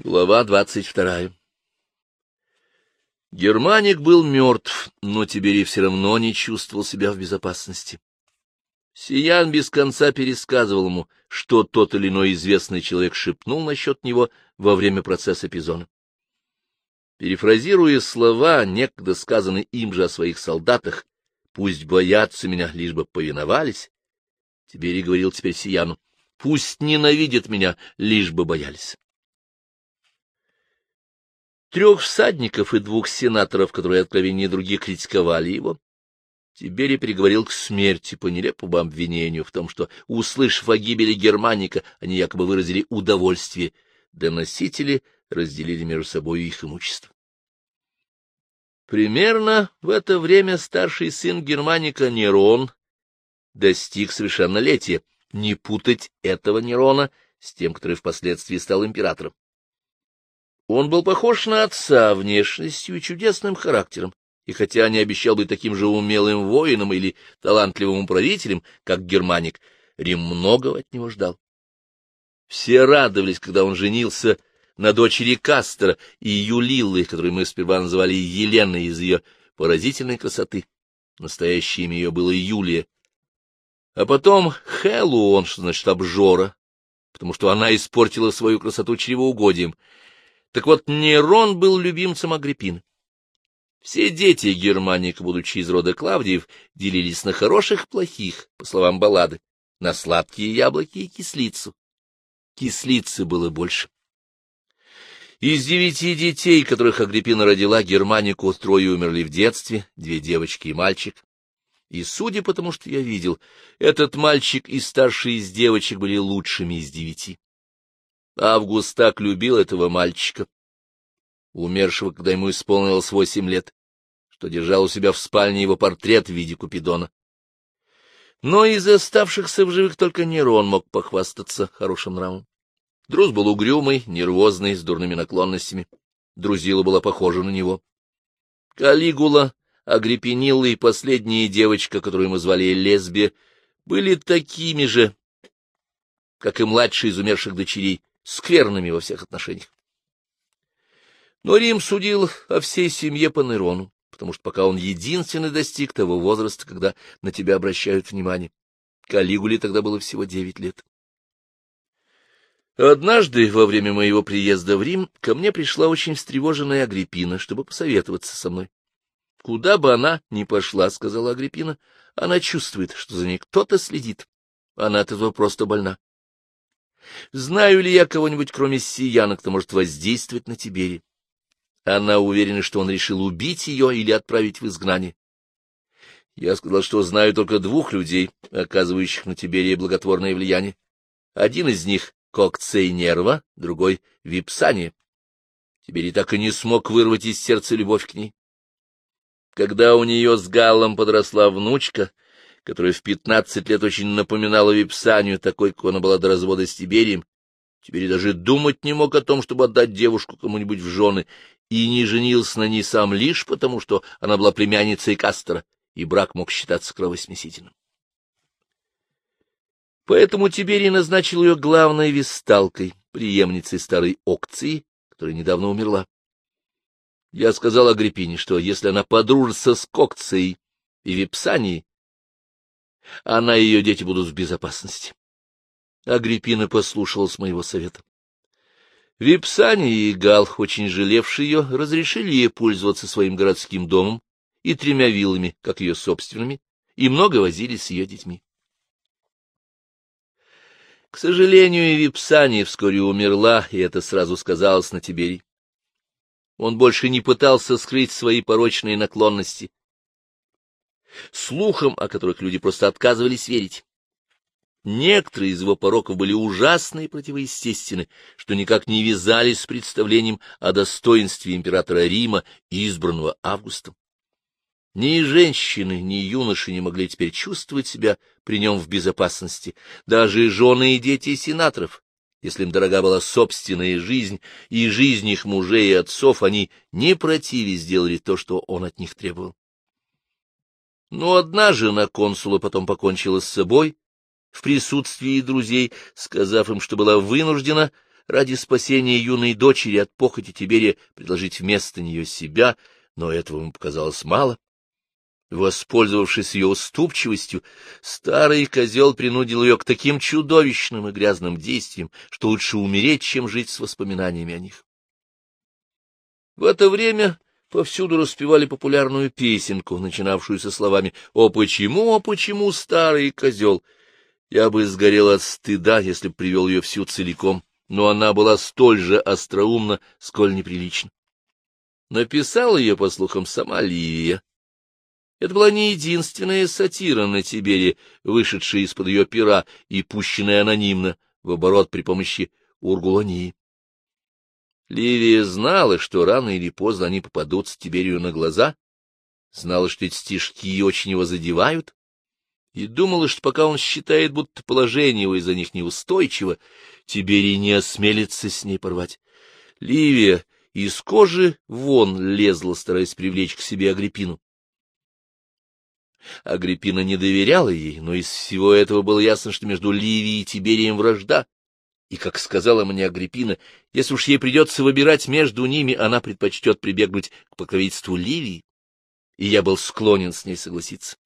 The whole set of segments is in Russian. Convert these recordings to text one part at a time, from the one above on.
Глава двадцать вторая Германик был мертв, но Тиберий все равно не чувствовал себя в безопасности. Сиян без конца пересказывал ему, что тот или иной известный человек шепнул насчет него во время процесса Пизона. Перефразируя слова, некогда сказанные им же о своих солдатах, «Пусть боятся меня, лишь бы повиновались», Тиберий говорил теперь Сияну, «Пусть ненавидят меня, лишь бы боялись». Трех всадников и двух сенаторов, которые откровеннее других критиковали его, Тиберий приговорил к смерти по нелепому обвинению в том, что, услышав о гибели Германика, они якобы выразили удовольствие, доносители разделили между собой их имущество. Примерно в это время старший сын Германика Нерон достиг совершеннолетия, не путать этого Нерона с тем, который впоследствии стал императором. Он был похож на отца внешностью и чудесным характером, и хотя не обещал быть таким же умелым воином или талантливым управителем, как Германик, Рим многого от него ждал. Все радовались, когда он женился на дочери Кастера и Юлилы, которую мы сперва называли Еленой из ее поразительной красоты. Настоящее имя ее было Юлия. А потом Хэллоуон, что значит обжора, потому что она испортила свою красоту чревоугодием, так вот, Нерон был любимцем Агриппины. Все дети Германика, будучи из рода Клавдиев, делились на хороших и плохих, по словам баллады, на сладкие яблоки и кислицу. Кислицы было больше. Из девяти детей, которых Агриппина родила, Германику трое умерли в детстве, две девочки и мальчик. И, судя по тому, что я видел, этот мальчик и старший из девочек были лучшими из девяти. Август так любил этого мальчика, умершего, когда ему исполнилось восемь лет, что держал у себя в спальне его портрет в виде Купидона. Но из оставшихся в живых только Нерон мог похвастаться хорошим нравом. Друз был угрюмый, нервозный, с дурными наклонностями. Друзила была похожа на него. Калигула, Агриппинилла и последняя девочка, которую мы звали Лесбия, были такими же, как и младшие из умерших дочерей, скверными во всех отношениях. Но Рим судил о всей семье по Нерону, потому что пока он единственный достиг того возраста, когда на тебя обращают внимание. Калигуле тогда было всего девять лет. Однажды, во время моего приезда в Рим, ко мне пришла очень встревоженная Агриппина, чтобы посоветоваться со мной. — Куда бы она ни пошла, — сказала Агриппина, — она чувствует, что за ней кто-то следит. Она от этого просто больна. Знаю ли я кого-нибудь, кроме Сияна, кто может воздействовать на Тибери? Она уверена, что он решил убить ее или отправить в изгнание. Я сказал, что знаю только двух людей, оказывающих на Тиберии благотворное влияние. Один из них — Кокцей Нерва, другой — Випсания. Тиберий так и не смог вырвать из сердца любовь к ней. Когда у нее с Галлом подросла внучка, которая в пятнадцать лет очень напоминала Випсанию, такой, как она была до развода с Тиберием, теперь даже думать не мог о том, чтобы отдать девушку кому-нибудь в жены, и не женился на ней сам лишь потому, что она была племянницей Кастера, и брак мог считаться кровосмесительным. Поэтому Тиберий назначил ее главной весталкой, преемницей старой Окции, которая недавно умерла. Я сказал Агриппине, что если она подружится с Кокцией и Випсанией, она и ее дети будут в безопасности. Агриппина послушалась моего совета. Випсани и Гал, очень жалевшие ее, разрешили ей пользоваться своим городским домом и тремя виллами, как ее собственными, и много возились с ее детьми. К сожалению, и Випсания вскоре умерла, и это сразу сказалось на Тиберии. Он больше не пытался скрыть свои порочные наклонности слухам, о которых люди просто отказывались верить. Некоторые из его пороков были ужасны и противоестественны, что никак не вязались с представлением о достоинстве императора Рима, избранного Августом. Ни женщины, ни юноши не могли теперь чувствовать себя при нем в безопасности, даже жены и дети сенаторов. Если им дорога была собственная жизнь и жизнь их мужей и отцов, они не противе сделали то, что он от них требовал. Но одна жена консула потом покончила с собой в присутствии друзей, сказав им, что была вынуждена ради спасения юной дочери от похоти Тиберия предложить вместо нее себя, но этого ему показалось мало. Воспользовавшись ее уступчивостью, старый козел принудил ее к таким чудовищным и грязным действиям, что лучше умереть, чем жить с воспоминаниями о них. В это время повсюду распевали популярную песенку, начинавшуюся словами «О, почему, о, почему, старый козел?» Я бы сгорел от стыда, если б привел ее всю целиком, но она была столь же остроумна, сколь неприлична. Написала ее, по слухам, сама Ливия, это была не единственная сатира на Тибере, вышедшая из-под ее пера и пущенная анонимно в оборот при помощи ургулонии. Ливия знала, что рано или поздно они попадутся Тиберию на глаза, знала, что эти стишки очень его задевают, и думала, что пока он считает, будто положение его из-за них неустойчиво, Тиберий не осмелится с ней порвать. Ливия из кожи вон лезла, стараясь привлечь к себе Агриппину. Агриппина не доверяла ей, но из всего этого было ясно, что между Ливией и Тиберием вражда. И, как сказала мне Агриппина, если уж ей придется выбирать между ними, она предпочтет прибегнуть к покровительству Ливии, и я был склонен с ней согласиться.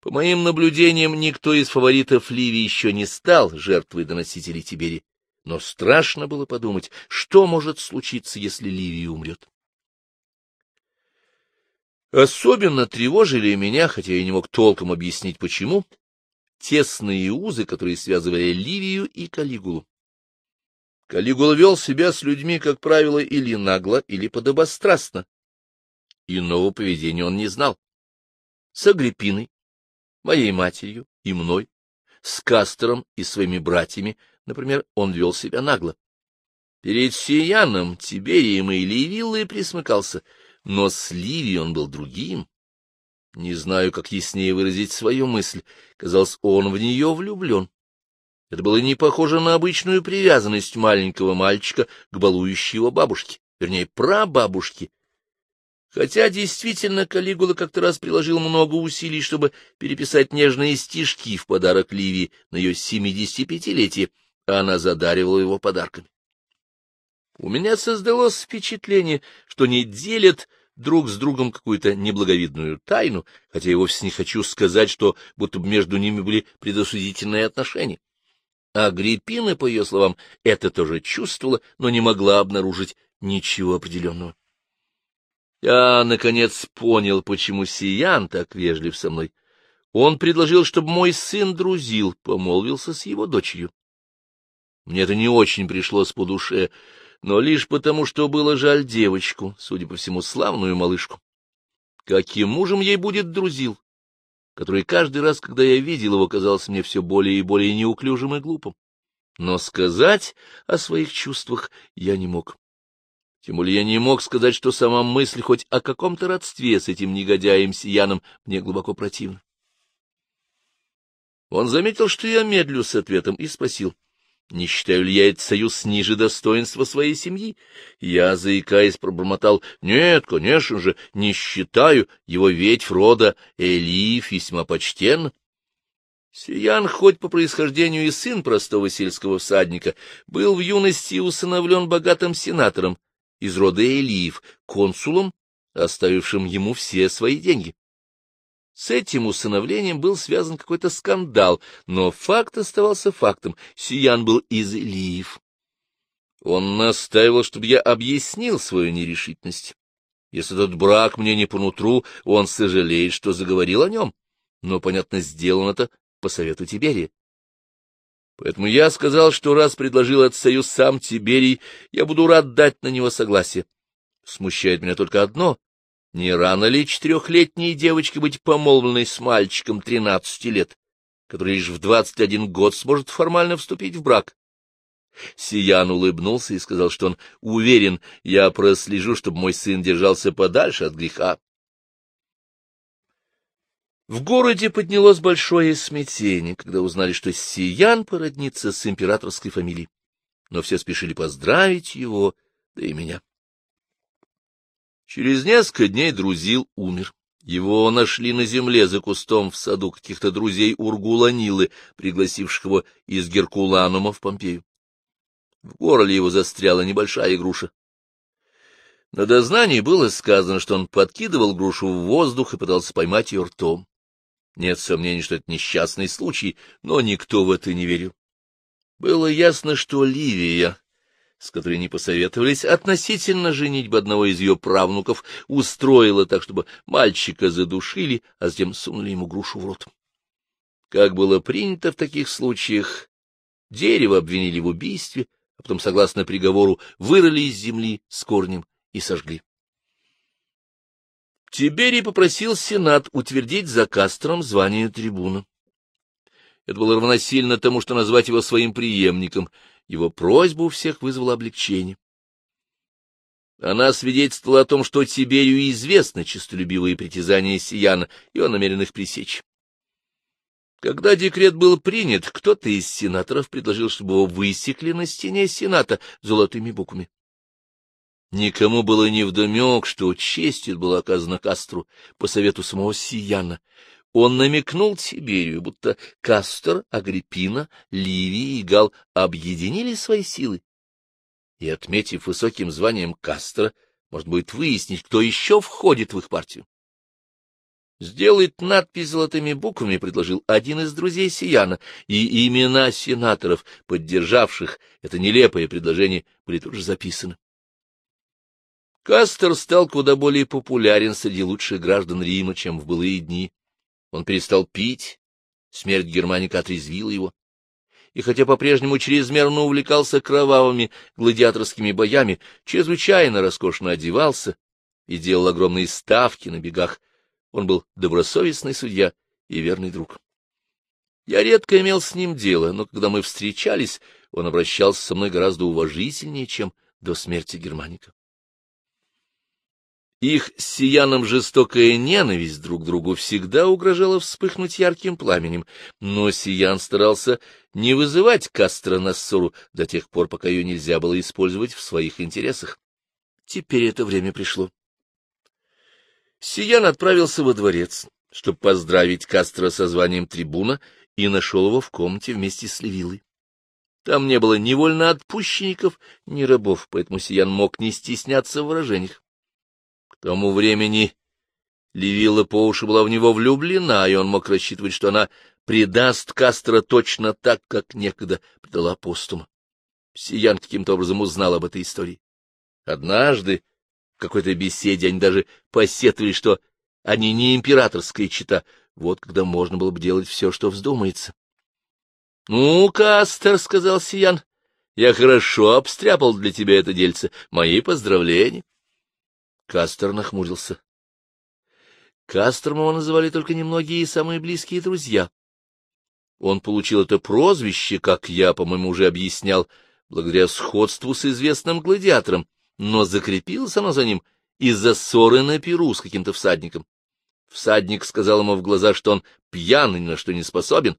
По моим наблюдениям, никто из фаворитов Ливии еще не стал жертвой доносителей Тибери, но страшно было подумать, что может случиться, если Ливия умрет. Особенно тревожили меня, хотя я не мог толком объяснить почему, тесные узы, которые связывали Ливию и Калигулу. Калигула вел себя с людьми, как правило, или нагло, или подобострастно. Иного поведения он не знал. С Агриппиной, моей матерью и мной, с Кастером и своими братьями, например, он вел себя нагло. Перед Сияном, Тиберием и Ливиллой присмыкался — но с Ливией он был другим. Не знаю, как яснее выразить свою мысль. Казалось, он в нее влюблен. Это было не похоже на обычную привязанность маленького мальчика к балующей его бабушке, вернее, прабабушке. Хотя действительно Калигула как-то раз приложил много усилий, чтобы переписать нежные стишки в подарок Ливии на ее семидесятипятилетие, а она задаривала его подарками. У меня создалось впечатление, что не делят друг с другом какую-то неблаговидную тайну, хотя я вовсе не хочу сказать, что будто бы между ними были предосудительные отношения. А Агриппина, по ее словам, это тоже чувствовала, но не могла обнаружить ничего определенного. Я, наконец, понял, почему Сиян так вежлив со мной. Он предложил, чтобы мой сын Друзил помолвился с его дочерью. Мне это не очень пришлось по душе, но лишь потому, что было жаль девочку, судя по всему, славную малышку. Каким мужем ей будет друзил, который каждый раз, когда я видел его, казался мне все более и более неуклюжим и глупым. Но сказать о своих чувствах я не мог. Тем более я не мог сказать, что сама мысль хоть о каком-то родстве с этим негодяем Сияном мне глубоко противна. Он заметил, что я медлю с ответом, и спросил — не считаю ли я этот союз ниже достоинства своей семьи? Я, заикаясь, пробормотал, нет, конечно же, не считаю, его ветвь рода Элиф весьма почтен. Сиян, хоть по происхождению и сын простого сельского всадника, был в юности усыновлен богатым сенатором из рода Элиф, консулом, оставившим ему все свои деньги. С этим усыновлением был связан какой-то скандал, но факт оставался фактом. Сиян был из Илиев. Он настаивал, чтобы я объяснил свою нерешительность. Если этот брак мне не по нутру, он сожалеет, что заговорил о нем. Но, понятно, сделано это по совету Тиберия. Поэтому я сказал, что раз предложил этот союз сам Тиберий, я буду рад дать на него согласие. Смущает меня только одно не рано ли четырехлетней девочке быть помолвленной с мальчиком тринадцати лет, который лишь в двадцать один год сможет формально вступить в брак? Сиян улыбнулся и сказал, что он уверен, я прослежу, чтобы мой сын держался подальше от греха. В городе поднялось большое смятение, когда узнали, что Сиян породнится с императорской фамилией. Но все спешили поздравить его, да и меня. Через несколько дней Друзил умер. Его нашли на земле за кустом в саду каких-то друзей Ургуланилы, пригласивших его из Геркуланума в Помпею. В горле его застряла небольшая груша. На дознании было сказано, что он подкидывал грушу в воздух и пытался поймать ее ртом. Нет сомнений, что это несчастный случай, но никто в это не верил. Было ясно, что Ливия, с которой не посоветовались, относительно женитьбы одного из ее правнуков, устроила так, чтобы мальчика задушили, а затем сунули ему грушу в рот. Как было принято в таких случаях, дерево обвинили в убийстве, а потом, согласно приговору, вырыли из земли с корнем и сожгли. Тиберий попросил Сенат утвердить за Кастром звание трибуна. Это было равносильно тому, что назвать его своим преемником. Его просьба у всех вызвала облегчение. Она свидетельствовала о том, что Тиберию известны честолюбивые притязания Сияна, и он намерен их пресечь. Когда декрет был принят, кто-то из сенаторов предложил, чтобы его высекли на стене сената золотыми буквами. Никому было невдомек, что честь была оказана Кастру по совету самого Сияна. Он намекнул Тиберию, будто Кастер, Агриппина, Ливий и Гал объединили свои силы. И, отметив высоким званием Кастера, можно будет выяснить, кто еще входит в их партию. Сделать надпись золотыми буквами предложил один из друзей Сияна, и имена сенаторов, поддержавших это нелепое предложение, были тут же записаны. Кастер стал куда более популярен среди лучших граждан Рима, чем в былые дни. Он перестал пить, смерть Германика отрезвила его. И хотя по-прежнему чрезмерно увлекался кровавыми гладиаторскими боями, чрезвычайно роскошно одевался и делал огромные ставки на бегах, он был добросовестный судья и верный друг. Я редко имел с ним дело, но когда мы встречались, он обращался со мной гораздо уважительнее, чем до смерти Германика. Их с Сияном жестокая ненависть друг к другу всегда угрожала вспыхнуть ярким пламенем, но Сиян старался не вызывать Кастро на ссору до тех пор, пока ее нельзя было использовать в своих интересах. Теперь это время пришло. Сиян отправился во дворец, чтобы поздравить Кастро со званием трибуна, и нашел его в комнате вместе с Левилой. Там не было ни вольноотпущенников, ни рабов, поэтому Сиян мог не стесняться в выражениях. Тому времени Левила по уши была в него влюблена, и он мог рассчитывать, что она предаст Кастро точно так, как некогда предала Постума. Сиян каким-то образом узнал об этой истории. Однажды в какой-то беседе они даже посетовали, что они не императорская чита, вот когда можно было бы делать все, что вздумается. — Ну, Кастер, — сказал Сиян, — я хорошо обстряпал для тебя это дельце. Мои поздравления. Кастер нахмурился. Кастером его называли только немногие и самые близкие друзья. Он получил это прозвище, как я, по-моему, уже объяснял, благодаря сходству с известным гладиатором, но закрепилось оно за ним из-за ссоры на перу с каким-то всадником. Всадник сказал ему в глаза, что он пьян и ни на что не способен,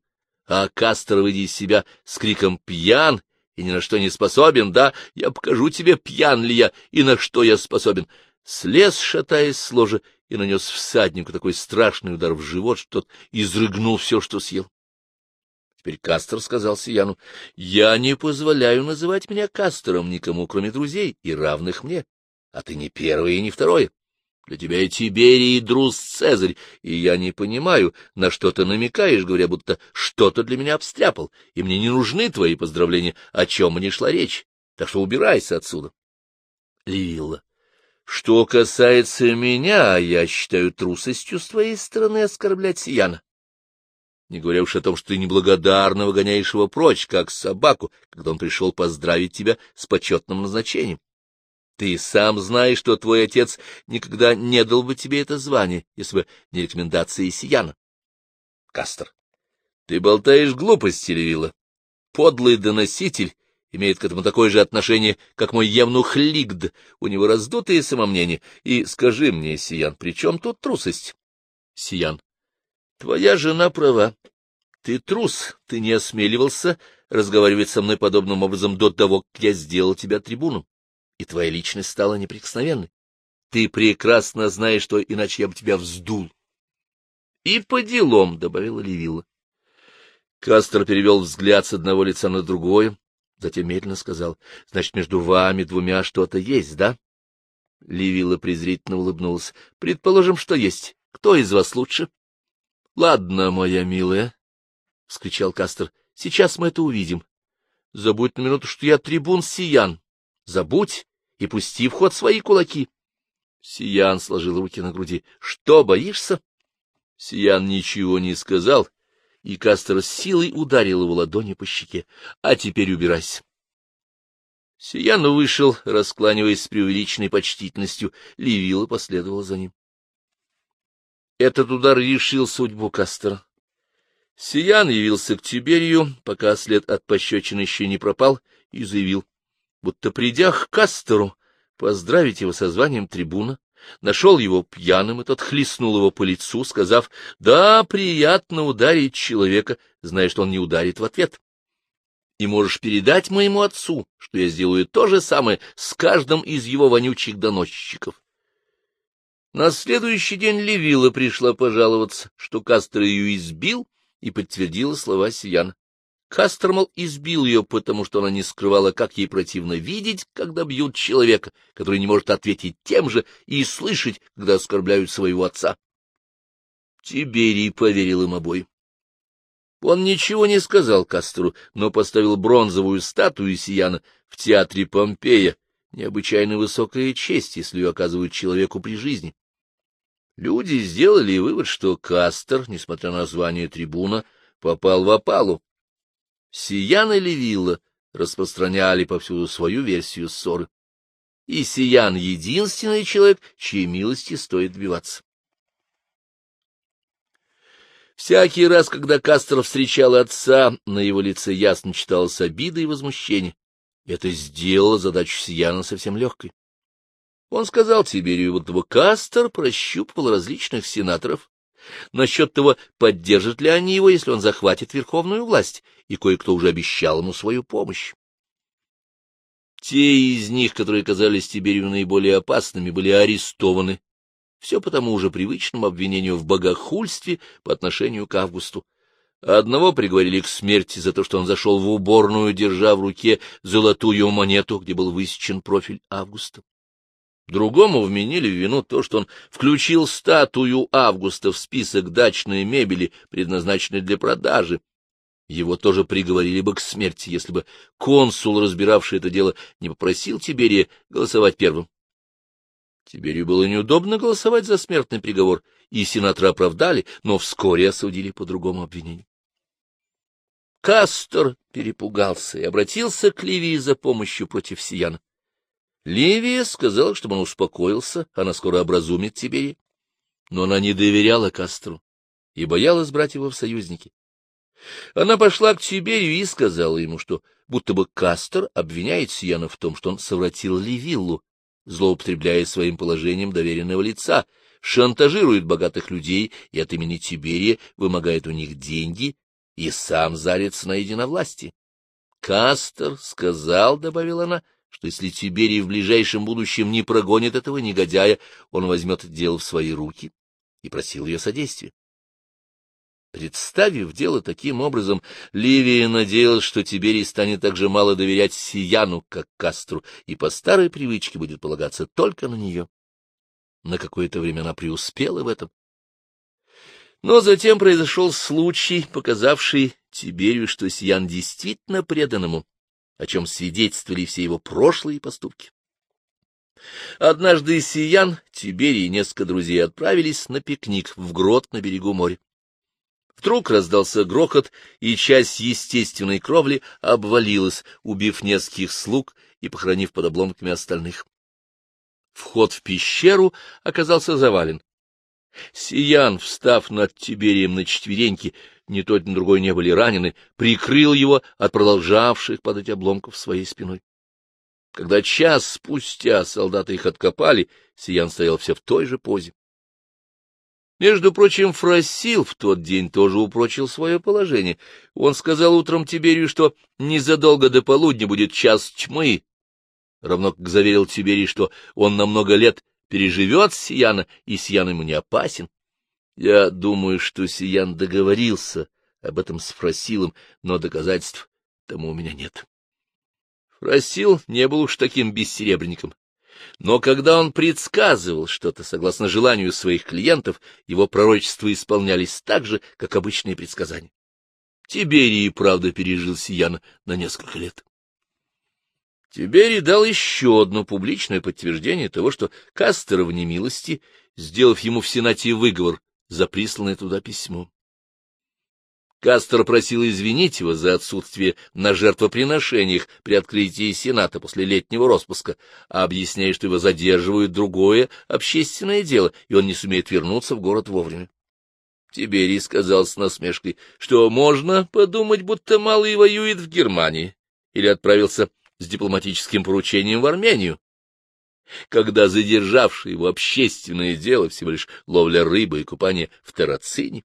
а Кастер, выйдя из себя с криком «пьян» и ни на что не способен, да, я покажу тебе, пьян ли я и на что я способен, слез, шатаясь с ложа, и нанес всаднику такой страшный удар в живот, что тот изрыгнул все, что съел. Теперь Кастер сказал Сияну, — Я не позволяю называть меня Кастером никому, кроме друзей и равных мне. А ты не первый и не второй. Для тебя и Тиберий, и Друз Цезарь, и я не понимаю, на что ты намекаешь, говоря, будто что-то для меня обстряпал, и мне не нужны твои поздравления, о чем мне шла речь, так что убирайся отсюда. Ливилла. Что касается меня, я считаю трусостью с твоей стороны оскорблять Сияна не говоря уж о том, что ты неблагодарно выгоняешь его прочь, как собаку, когда он пришел поздравить тебя с почетным назначением. Ты сам знаешь, что твой отец никогда не дал бы тебе это звание, если бы не рекомендации Сияна. Кастер. Ты болтаешь глупости, Левила. Подлый доноситель имеет к этому такое же отношение, как мой евнух Лигд. У него раздутые самомнения. И скажи мне, Сиян, при чем тут трусость? Сиян. Твоя жена права. Ты трус, ты не осмеливался разговаривать со мной подобным образом до того, как я сделал тебя трибуном, и твоя личность стала неприкосновенной. Ты прекрасно знаешь, что иначе я бы тебя вздул. И по делам, — добавила Левилла. Кастер перевел взгляд с одного лица на другое, Затем медленно сказал, — Значит, между вами двумя что-то есть, да? Ливила презрительно улыбнулась. — Предположим, что есть. Кто из вас лучше? — Ладно, моя милая, — вскричал Кастер, — сейчас мы это увидим. Забудь на минуту, что я трибун Сиян. Забудь и пусти в ход свои кулаки. Сиян сложил руки на груди. — Что, боишься? Сиян ничего не сказал, и Кастер с силой ударил его ладони по щеке. — А теперь убирайся. Сиян вышел, раскланиваясь с преувеличенной почтительностью. Левила последовала за ним. Этот удар решил судьбу Кастера. Сиян явился к Тиберию, пока след от пощечины еще не пропал, и заявил, будто придя к Кастеру, поздравить его со званием трибуна, нашел его пьяным, и тот хлестнул его по лицу, сказав, «Да, приятно ударить человека, зная, что он не ударит в ответ. И можешь передать моему отцу, что я сделаю то же самое с каждым из его вонючих доносчиков». На следующий день Левила пришла пожаловаться, что Кастер ее избил, и подтвердила слова Сияна. Кастермал избил ее, потому что она не скрывала, как ей противно видеть, когда бьют человека, который не может ответить тем же, и слышать, когда оскорбляют своего отца. Тиберий поверил им обоим. Он ничего не сказал Кастеру, но поставил бронзовую статую Сияна в театре Помпея, необычайно высокая честь, если ее оказывают человеку при жизни. Люди сделали вывод, что Кастер, несмотря на звание трибуна, попал в опалу, Сиян и Левилла распространяли повсюду свою версию ссоры. И Сиян — единственный человек, чьей милости стоит добиваться. Всякий раз, когда Кастер встречал отца, на его лице ясно читалась обида и возмущение. Это сделало задачу Сияна совсем легкой. Он сказал Тиберию, будто бы Кастер прощупывал различных сенаторов насчет того, поддержат ли они его, если он захватит верховную власть, и кое-кто уже обещал ему свою помощь. Те из них, которые казались Тиберию наиболее опасными, были арестованы, все по тому уже привычному обвинению в богохульстве по отношению к Августу. Одного приговорили к смерти за то, что он зашел в уборную, держа в руке золотую монету, где был высечен профиль Августа. Другому вменили в вину то, что он включил статую Августа в список дачной мебели, предназначенной для продажи. Его тоже приговорили бы к смерти, если бы консул, разбиравший это дело, не попросил Тиберия голосовать первым. Тиберию было неудобно голосовать за смертный приговор, и сенатора оправдали, но вскоре осудили по другому обвинению. Кастор перепугался и обратился к Ливии за помощью против Сияна. Ливия сказала, чтобы он успокоился, она скоро образумит Тиберия. Но она не доверяла Кастру и боялась брать его в союзники. Она пошла к Тиберию и сказала ему, что будто бы Кастер обвиняет Сияна в том, что он совратил Ливиллу, злоупотребляя своим положением доверенного лица, шантажирует богатых людей и от имени Тиберия вымогает у них деньги и сам зарится на единовластие. Кастер сказал, — добавила она, — что если Тиберий в ближайшем будущем не прогонит этого негодяя, он возьмет дело в свои руки, и просил ее содействия. Представив дело таким образом, Ливия надеялась, что Тиберий станет так же мало доверять Сияну, как Кастру, и по старой привычке будет полагаться только на нее. На какое-то время она преуспела в этом. Но затем произошел случай, показавший Тиберию, что Сиян действительно предан ему, о чем свидетельствовали все его прошлые поступки. Однажды Сиян, Тиберий и несколько друзей отправились на пикник в грот на берегу моря. Вдруг раздался грохот, и часть естественной кровли обвалилась, убив нескольких слуг и похоронив под обломками остальных. Вход в пещеру оказался завален. Сиян, встав над Тиберием на четвереньки, ни тот, ни другой не были ранены, прикрыл его от продолжавших падать обломков своей спиной. Когда час спустя солдаты их откопали, Сиян стоял все в той же позе. Между прочим, Фросил в тот день тоже упрочил свое положение. Он сказал утром Тиберию, что незадолго до полудня будет час тьмы, равно как заверил Тиберий, что он на много лет переживет Сияна, и Сиян ему не опасен. Я думаю, что Сиян договорился об этом с Фросилом, но доказательств тому у меня нет. Фросил не был уж таким бессеребренником. Но когда он предсказывал что-то согласно желанию своих клиентов, его пророчества исполнялись так же, как обычные предсказания. Тиберий, правда, пережил Сияна на несколько лет. Тиберий дал еще одно публичное подтверждение того, что Кастер в немилости, сделав ему в Сенате выговор за присланное туда письмо. Кастер просил извинить его за отсутствие на жертвоприношениях при открытии Сената после летнего распуска, а объясняя, что его задерживают другое общественное дело, и он не сумеет вернуться в город вовремя. Тиберий сказал с насмешкой, что можно подумать, будто малый воюет в Германии, или отправился с дипломатическим поручением в Армению, когда задержавший его общественное дело всего лишь ловля рыбы и купание в террацине.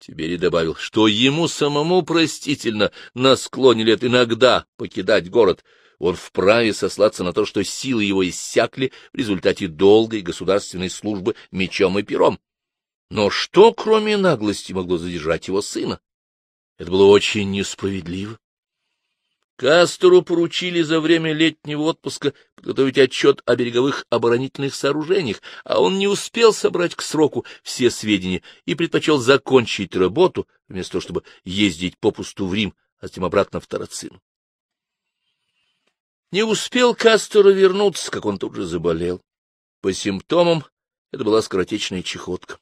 Тиберий добавил, что ему самому простительно на склоне лет иногда покидать город. Он вправе сослаться на то, что силы его иссякли в результате долгой государственной службы мечом и пером. Но что, кроме наглости, могло задержать его сына? Это было очень несправедливо. Кастору поручили за время летнего отпуска подготовить отчет о береговых оборонительных сооружениях, а он не успел собрать к сроку все сведения и предпочел закончить работу, вместо того, чтобы ездить попусту в Рим, а затем обратно в Тарацину. Не успел Кастору вернуться, как он тут же заболел. По симптомам это была скоротечная чехотка.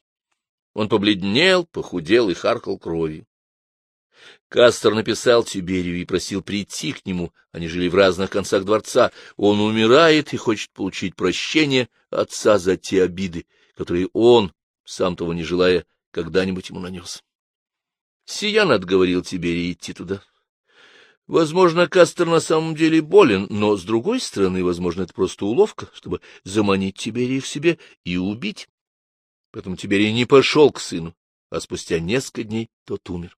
Он побледнел, похудел и харкал кровью. Кастер написал Тиберию и просил прийти к нему. Они жили в разных концах дворца. Он умирает и хочет получить прощение отца за те обиды, которые он, сам того не желая, когда-нибудь ему нанес. Сиян отговорил Тиберии идти туда. Возможно, Кастер на самом деле болен, но, с другой стороны, возможно, это просто уловка, чтобы заманить Тиберии к себе и убить. Поэтому Тиберий не пошел к сыну, а спустя несколько дней тот умер.